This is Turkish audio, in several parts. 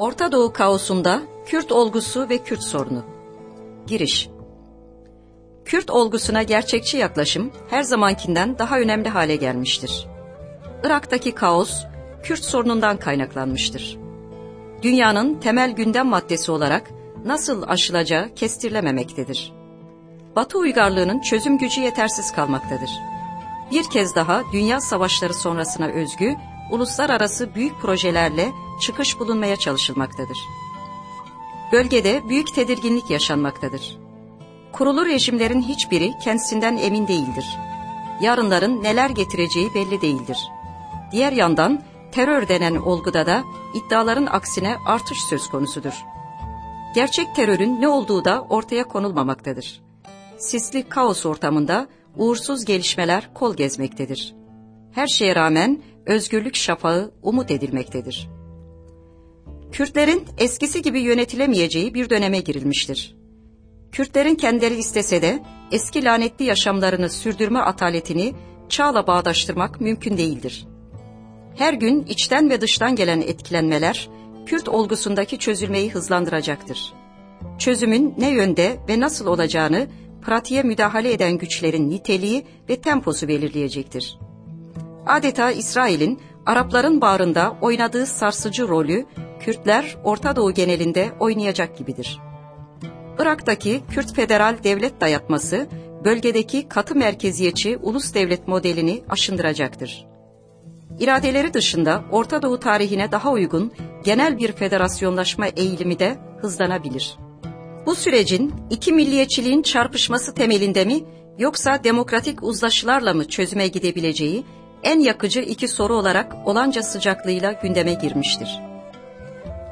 Orta Doğu kaosunda Kürt olgusu ve Kürt sorunu. Giriş. Kürt olgusuna gerçekçi yaklaşım her zamankinden daha önemli hale gelmiştir. Irak'taki kaos Kürt sorunundan kaynaklanmıştır. Dünyanın temel gündem maddesi olarak nasıl aşılacağı kestirilememektedir. Batı uygarlığının çözüm gücü yetersiz kalmaktadır. Bir kez daha dünya savaşları sonrasına özgü uluslararası büyük projelerle çıkış bulunmaya çalışılmaktadır. Bölgede büyük tedirginlik yaşanmaktadır. Kurulu rejimlerin hiçbiri kendisinden emin değildir. Yarınların neler getireceği belli değildir. Diğer yandan terör denen olguda da iddiaların aksine artış söz konusudur. Gerçek terörün ne olduğu da ortaya konulmamaktadır. Sisli kaos ortamında uğursuz gelişmeler kol gezmektedir. Her şeye rağmen özgürlük şafağı umut edilmektedir. Kürtlerin eskisi gibi yönetilemeyeceği bir döneme girilmiştir. Kürtlerin kendileri istese de eski lanetli yaşamlarını sürdürme ataletini çağla bağdaştırmak mümkün değildir. Her gün içten ve dıştan gelen etkilenmeler Kürt olgusundaki çözülmeyi hızlandıracaktır. Çözümün ne yönde ve nasıl olacağını pratiğe müdahale eden güçlerin niteliği ve temposu belirleyecektir. Adeta İsrail'in Arapların bağrında oynadığı sarsıcı rolü Kürtler Orta Doğu genelinde oynayacak gibidir. Irak'taki Kürt federal devlet dayatması bölgedeki katı merkeziyetçi ulus devlet modelini aşındıracaktır. İradeleri dışında Orta Doğu tarihine daha uygun genel bir federasyonlaşma eğilimi de hızlanabilir. Bu sürecin iki milliyetçiliğin çarpışması temelinde mi yoksa demokratik uzlaşılarla mı çözüme gidebileceği en yakıcı iki soru olarak olanca sıcaklığıyla gündeme girmiştir.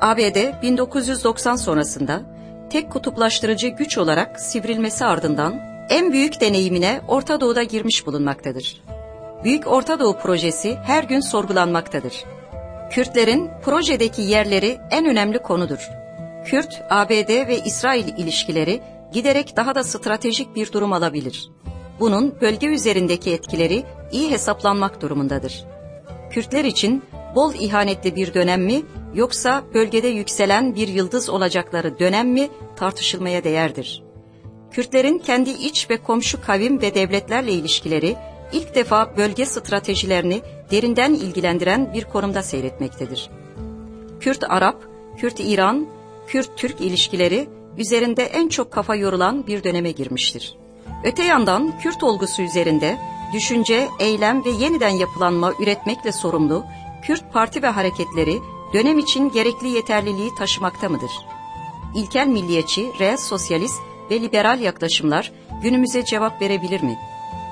ABD 1990 sonrasında tek kutuplaştırıcı güç olarak sivrilmesi ardından en büyük deneyimine Orta Doğu'da girmiş bulunmaktadır. Büyük Orta Doğu projesi her gün sorgulanmaktadır. Kürtlerin projedeki yerleri en önemli konudur. Kürt, ABD ve İsrail ilişkileri giderek daha da stratejik bir durum alabilir. Bunun bölge üzerindeki etkileri iyi hesaplanmak durumundadır. Kürtler için bol ihanetli bir dönem mi yoksa bölgede yükselen bir yıldız olacakları dönem mi tartışılmaya değerdir. Kürtlerin kendi iç ve komşu kavim ve devletlerle ilişkileri ilk defa bölge stratejilerini derinden ilgilendiren bir konumda seyretmektedir. Kürt-Arap, Kürt-İran, Kürt-Türk ilişkileri üzerinde en çok kafa yorulan bir döneme girmiştir. Öte yandan Kürt olgusu üzerinde düşünce, eylem ve yeniden yapılanma üretmekle sorumlu Kürt parti ve hareketleri dönem için gerekli yeterliliği taşımakta mıdır? İlkel milliyetçi, reel sosyalist ve liberal yaklaşımlar günümüze cevap verebilir mi?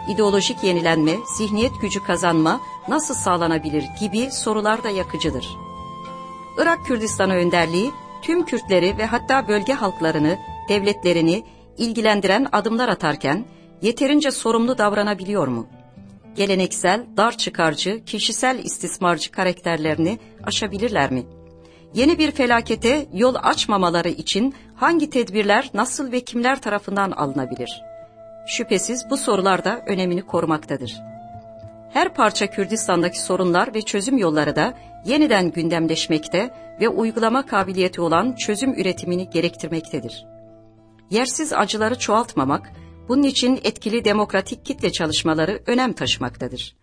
İdeolojik yenilenme, zihniyet gücü kazanma nasıl sağlanabilir gibi sorular da yakıcıdır. Irak Kürdistanı önderliği tüm Kürtleri ve hatta bölge halklarını, devletlerini ilgilendiren adımlar atarken yeterince sorumlu davranabiliyor mu? Geleneksel, dar çıkarcı, kişisel istismarcı karakterlerini aşabilirler mi? Yeni bir felakete yol açmamaları için hangi tedbirler nasıl ve kimler tarafından alınabilir? Şüphesiz bu sorular da önemini korumaktadır. Her parça Kürdistan'daki sorunlar ve çözüm yolları da yeniden gündemleşmekte ve uygulama kabiliyeti olan çözüm üretimini gerektirmektedir. Yersiz acıları çoğaltmamak, bunun için etkili demokratik kitle çalışmaları önem taşımaktadır.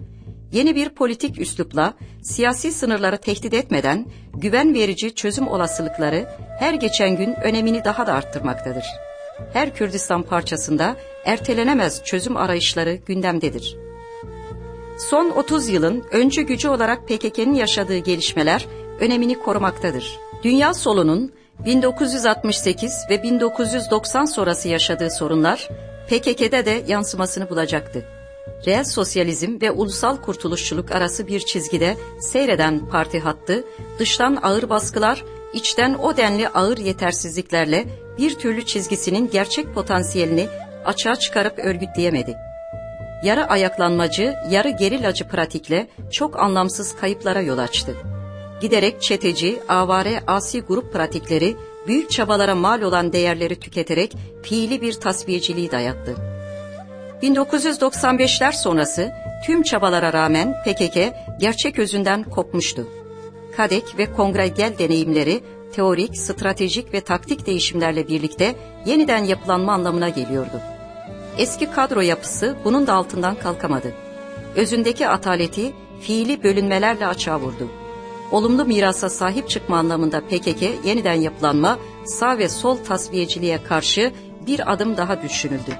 Yeni bir politik üslupla siyasi sınırları tehdit etmeden güven verici çözüm olasılıkları her geçen gün önemini daha da arttırmaktadır. Her Kürdistan parçasında ertelenemez çözüm arayışları gündemdedir. Son 30 yılın öncü gücü olarak PKK'nın yaşadığı gelişmeler önemini korumaktadır. Dünya solunun 1968 ve 1990 sonrası yaşadığı sorunlar PKK'de de yansımasını bulacaktı. Reel sosyalizm ve ulusal kurtuluşçuluk arası bir çizgide seyreden parti hattı, dıştan ağır baskılar, içten o denli ağır yetersizliklerle bir türlü çizgisinin gerçek potansiyelini açığa çıkarıp örgütleyemedi. Yarı ayaklanmacı, yarı gerilacı pratikle çok anlamsız kayıplara yol açtı. Giderek çeteci, avare, asi grup pratikleri büyük çabalara mal olan değerleri tüketerek fiili bir tasfiyeciliği dayattı. 1995'ler sonrası tüm çabalara rağmen PKK gerçek özünden kopmuştu. Kadek ve Kongre Gel deneyimleri teorik, stratejik ve taktik değişimlerle birlikte yeniden yapılanma anlamına geliyordu. Eski kadro yapısı bunun da altından kalkamadı. Özündeki ataleti fiili bölünmelerle açığa vurdu. Olumlu mirasa sahip çıkma anlamında PKK yeniden yapılanma, sağ ve sol tasfiyeciliğe karşı bir adım daha düşünüldü.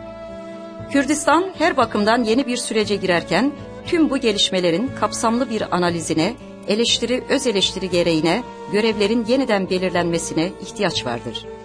Kürdistan her bakımdan yeni bir sürece girerken tüm bu gelişmelerin kapsamlı bir analizine, eleştiri öz eleştiri gereğine, görevlerin yeniden belirlenmesine ihtiyaç vardır.''